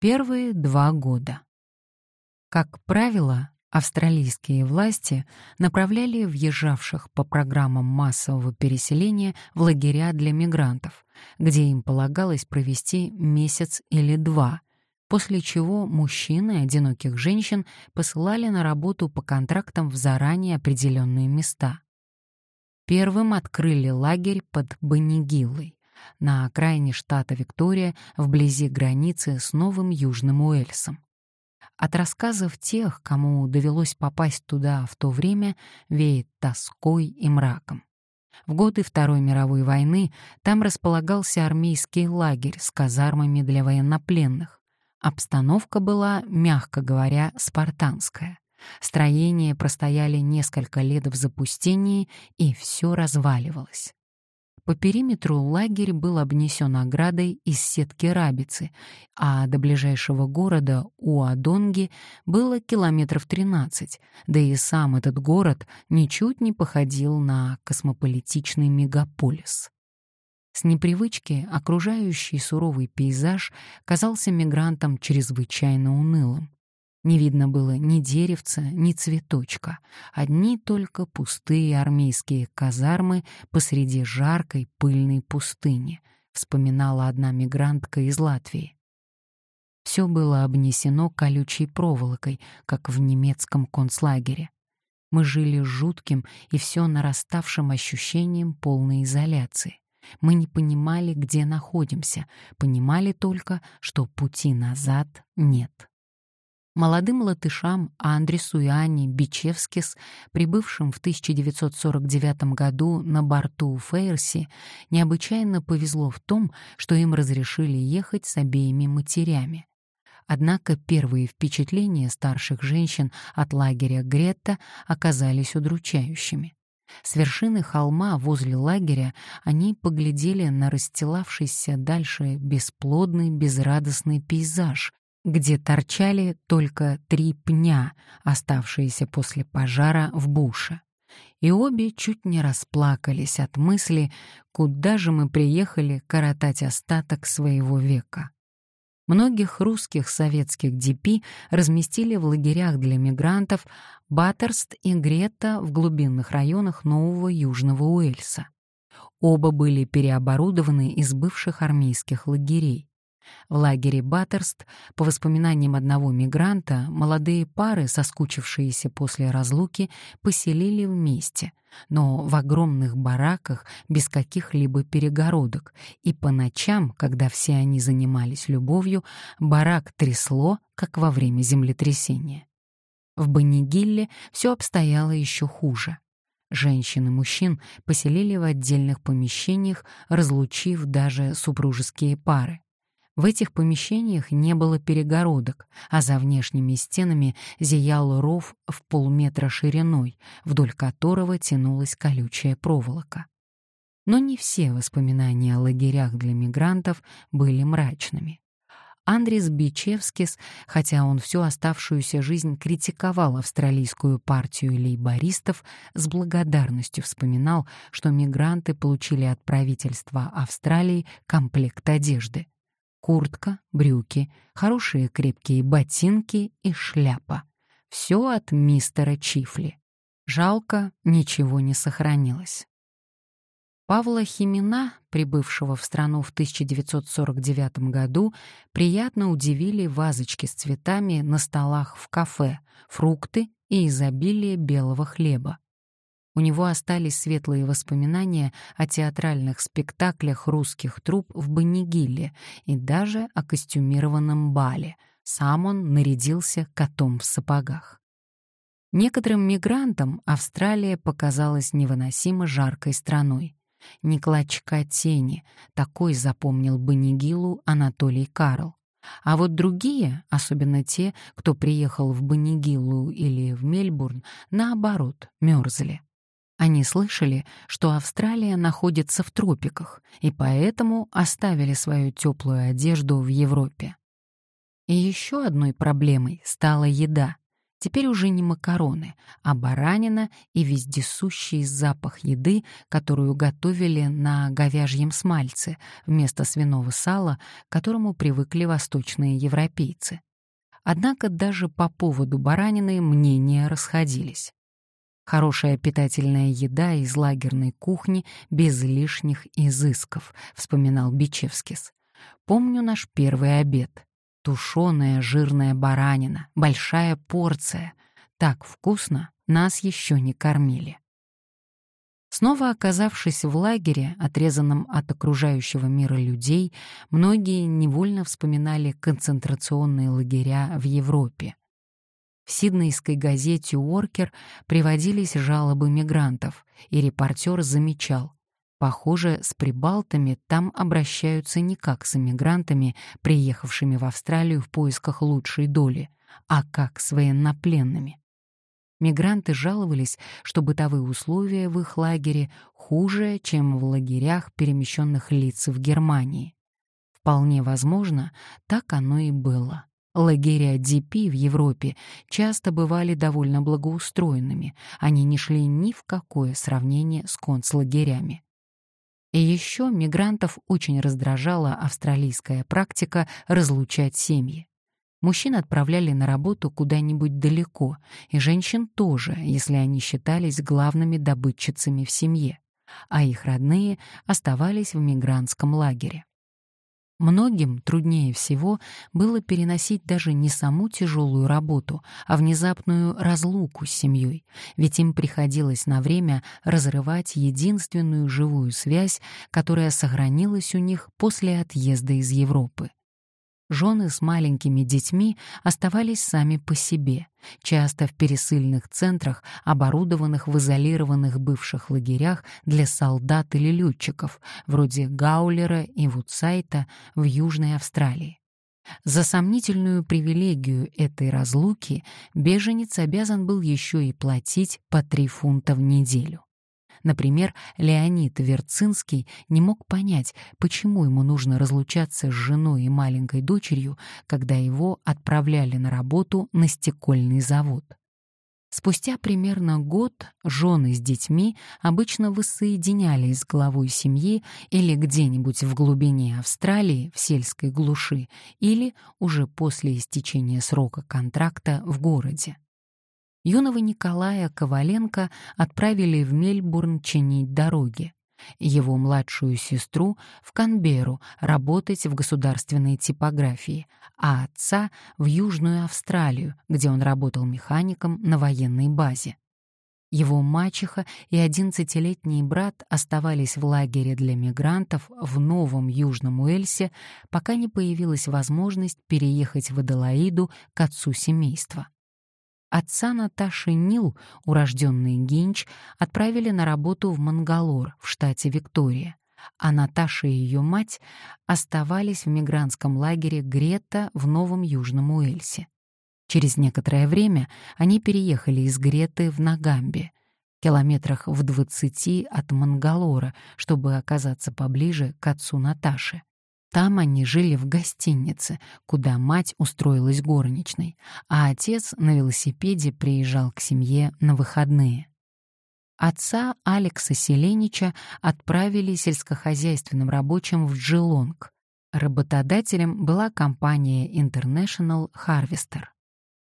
Первые два года. Как правило, австралийские власти направляли въезжавших по программам массового переселения в лагеря для мигрантов, где им полагалось провести месяц или два, после чего мужчины одиноких женщин посылали на работу по контрактам в заранее определенные места. Первым открыли лагерь под Банигиллой на окраине штата Виктория вблизи границы с Новым Южным Уэльсом. От рассказов тех, кому довелось попасть туда в то время, веет тоской и мраком. В годы Второй мировой войны там располагался армейский лагерь с казармами для военнопленных. Обстановка была, мягко говоря, спартанская. Строения простояли несколько лет в запустении, и все разваливалось. По периметру лагерь был обнесен оградой из сетки рабицы, а до ближайшего города Уадонги было километров 13, да и сам этот город ничуть не походил на космополитичный мегаполис. С непривычки окружающий суровый пейзаж казался мигрантам чрезвычайно унылым. Не видно было ни деревца, ни цветочка, одни только пустые армейские казармы посреди жаркой пыльной пустыни, вспоминала одна мигрантка из Латвии. Все было обнесено колючей проволокой, как в немецком концлагере. Мы жили жутким и все нараставшим ощущением полной изоляции. Мы не понимали, где находимся, понимали только, что пути назад нет. Молодым латышам Андресу и Анне Бичевскис, прибывшим в 1949 году на борту Фейерси, необычайно повезло в том, что им разрешили ехать с обеими матерями. Однако первые впечатления старших женщин от лагеря Гретта оказались удручающими. С вершины холма возле лагеря они поглядели на расстилавшийся дальше бесплодный безрадостный пейзаж, где торчали только три пня, оставшиеся после пожара в буше. И обе чуть не расплакались от мысли, куда же мы приехали коротать остаток своего века. Многих русских советских ДП разместили в лагерях для мигрантов Баттерст и Грета в глубинных районах Нового Южного Уэльса. Оба были переоборудованы из бывших армейских лагерей. В лагере Баттерст, по воспоминаниям одного мигранта, молодые пары, соскучившиеся после разлуки, поселили вместе, но в огромных бараках без каких-либо перегородок, и по ночам, когда все они занимались любовью, барак трясло, как во время землетрясения. В Банигилле все обстояло еще хуже. Женщин и мужчин поселили в отдельных помещениях, разлучив даже супружеские пары. В этих помещениях не было перегородок, а за внешними стенами зиял ров в полметра шириной, вдоль которого тянулась колючая проволока. Но не все воспоминания о лагерях для мигрантов были мрачными. Андрис Бичевскис, хотя он всю оставшуюся жизнь критиковал австралийскую партию лейбористов, с благодарностью вспоминал, что мигранты получили от правительства Австралии комплект одежды — Куртка, брюки, хорошие крепкие ботинки и шляпа. Все от мистера Чифли. Жалко, ничего не сохранилось. Павла Химина, прибывшего в страну в 1949 году, приятно удивили вазочки с цветами на столах в кафе, фрукты и изобилие белого хлеба. У него остались светлые воспоминания о театральных спектаклях русских труп в Банигиле и даже о костюмированном бале. Сам он нарядился котом в сапогах. Некоторым мигрантам Австралия показалась невыносимо жаркой страной. Не клочка тени, такой запомнил Банигилу Анатолий Карл. А вот другие, особенно те, кто приехал в Банигилу или в Мельбурн, наоборот, мерзли. Они слышали, что Австралия находится в тропиках, и поэтому оставили свою теплую одежду в Европе. И еще одной проблемой стала еда. Теперь уже не макароны, а баранина и вездесущий запах еды, которую готовили на говяжьем смальце вместо свиного сала, к которому привыкли восточные европейцы. Однако даже по поводу баранины мнения расходились. Хорошая питательная еда из лагерной кухни без лишних изысков, вспоминал Бичевскис. Помню наш первый обед. Тушеная жирная баранина, большая порция. Так вкусно нас еще не кормили. Снова оказавшись в лагере, отрезанном от окружающего мира людей, многие невольно вспоминали концентрационные лагеря в Европе. В сиднейской газете «Уоркер» приводились жалобы мигрантов, и репортер замечал, похоже, с прибалтами там обращаются не как с эмигрантами, приехавшими в Австралию в поисках лучшей доли, а как с военнопленными. Мигранты жаловались, что бытовые условия в их лагере хуже, чем в лагерях перемещенных лиц в Германии. Вполне возможно, так оно и было. Лагеря ДП в Европе часто бывали довольно благоустроенными, они не шли ни в какое сравнение с концлагерями. И еще мигрантов очень раздражала австралийская практика разлучать семьи. Мужчин отправляли на работу куда-нибудь далеко, и женщин тоже, если они считались главными добытчицами в семье, а их родные оставались в мигрантском лагере. Многим труднее всего было переносить даже не саму тяжелую работу, а внезапную разлуку с семьей, ведь им приходилось на время разрывать единственную живую связь, которая сохранилась у них после отъезда из Европы жены с маленькими детьми оставались сами по себе, часто в пересыльных центрах, оборудованных в изолированных бывших лагерях для солдат или летчиков, вроде Гаулера и Вудсайта в Южной Австралии. За сомнительную привилегию этой разлуки беженец обязан был еще и платить по 3 фунта в неделю. Например, Леонид Верцинский не мог понять, почему ему нужно разлучаться с женой и маленькой дочерью, когда его отправляли на работу на стекольный завод. Спустя примерно год жены с детьми обычно воссоединялись с главой семьи или где-нибудь в глубине Австралии, в сельской глуши, или уже после истечения срока контракта в городе юного Николая Коваленко отправили в Мельбурн чинить дороги, его младшую сестру в Канберу работать в государственной типографии, а отца в Южную Австралию, где он работал механиком на военной базе. Его мачеха и одиннадцатилетний брат оставались в лагере для мигрантов в Новом Южном Уэльсе, пока не появилась возможность переехать в Аделаиду к отцу семейства. Отца Наташи Нил, урожденный Гинч, отправили на работу в Мангалор в штате Виктория, а Наташа и ее мать оставались в мигрантском лагере Грета в Новом Южном Уэльсе. Через некоторое время они переехали из Греты в Нагамбе, километрах в двадцати от Мангалора, чтобы оказаться поближе к отцу Наташи. Там они жили в гостинице, куда мать устроилась горничной, а отец на велосипеде приезжал к семье на выходные. Отца Алекса Селенича отправили сельскохозяйственным рабочим в Джилонг. Работодателем была компания International Harvester.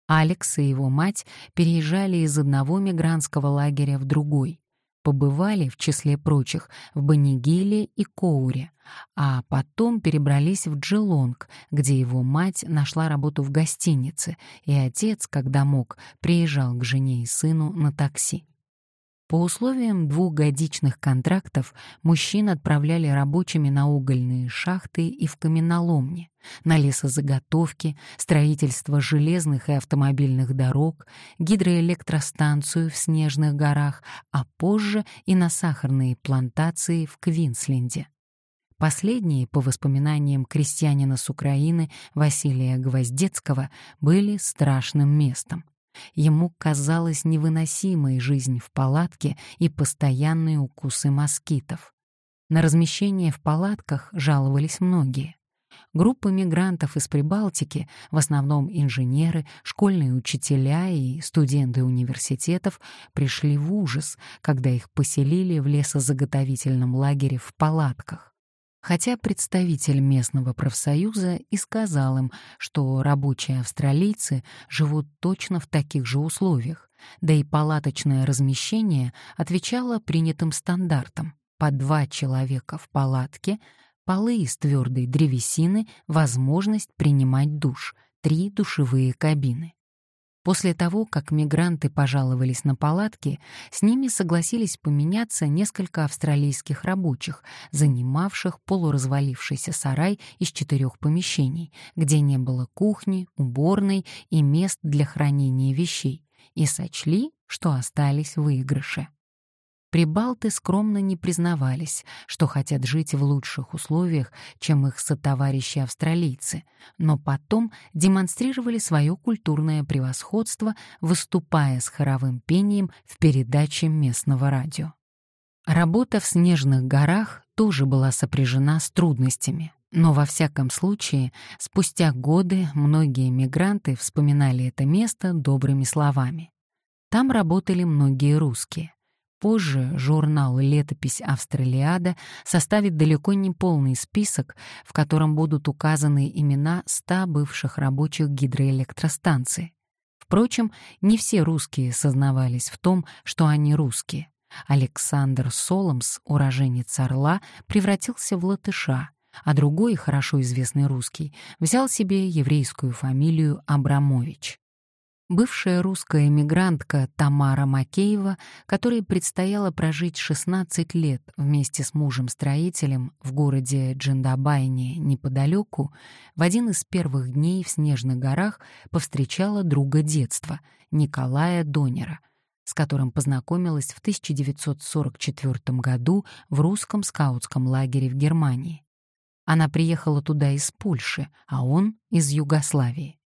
Алекс и его мать переезжали из одного мигрантского лагеря в другой побывали, в числе прочих, в Банигиле и Коуре, а потом перебрались в Джилонг, где его мать нашла работу в гостинице, и отец, когда мог, приезжал к жене и сыну на такси. По условиям двухгодичных контрактов мужчин отправляли рабочими на угольные шахты и в каменоломни, на лесозаготовки, строительство железных и автомобильных дорог, гидроэлектростанцию в снежных горах, а позже и на сахарные плантации в Квинсленде. Последние, по воспоминаниям крестьянина с Украины Василия Гвоздецкого, были страшным местом. Ему казалась невыносимой жизнь в палатке и постоянные укусы москитов. На размещение в палатках жаловались многие. Группы мигрантов из Прибалтики, в основном инженеры, школьные учителя и студенты университетов, пришли в ужас, когда их поселили в лесозаготовительном лагере в палатках. Хотя представитель местного профсоюза и сказал им, что рабочие австралийцы живут точно в таких же условиях, да и палаточное размещение отвечало принятым стандартам по два человека в палатке, полы из твердой древесины, возможность принимать душ, три душевые кабины. После того, как мигранты пожаловались на палатки, с ними согласились поменяться несколько австралийских рабочих, занимавших полуразвалившийся сарай из четырех помещений, где не было кухни, уборной и мест для хранения вещей, и сочли, что остались в выигрыше. Прибалты скромно не признавались, что хотят жить в лучших условиях, чем их сотоварищи-австралийцы, но потом демонстрировали свое культурное превосходство, выступая с хоровым пением в передаче местного радио. Работа в снежных горах тоже была сопряжена с трудностями, но во всяком случае, спустя годы многие мигранты вспоминали это место добрыми словами. Там работали многие русские. Позже журнал «Летопись Австралиада» составит далеко не полный список, в котором будут указаны имена ста бывших рабочих гидроэлектростанций. Впрочем, не все русские сознавались в том, что они русские. Александр Соломс, уроженец Орла, превратился в латыша, а другой, хорошо известный русский, взял себе еврейскую фамилию Абрамович бывшая русская эмигрантка Тамара Макеева, которой предстояло прожить 16 лет вместе с мужем-строителем в городе Джиндабайне неподалеку, в один из первых дней в Снежных горах повстречала друга детства, Николая Донера, с которым познакомилась в 1944 году в русском скаутском лагере в Германии. Она приехала туда из Польши, а он — из Югославии.